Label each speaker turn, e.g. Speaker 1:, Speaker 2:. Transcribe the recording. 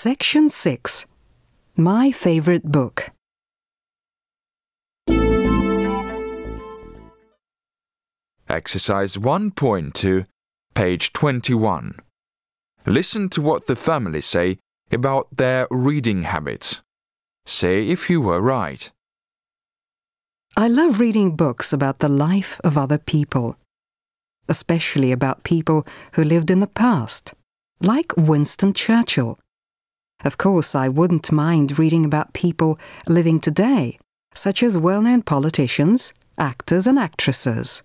Speaker 1: Section 6 My Favorite Book.
Speaker 2: Exercise 1.2, page 21. Listen to what the family say about their reading habits. Say if you were right.
Speaker 1: I love reading books about the life of other people, especially about people who lived in the past, like Winston Churchill. Of course, I wouldn't mind reading about people living today, such as well known politicians, actors, and actresses.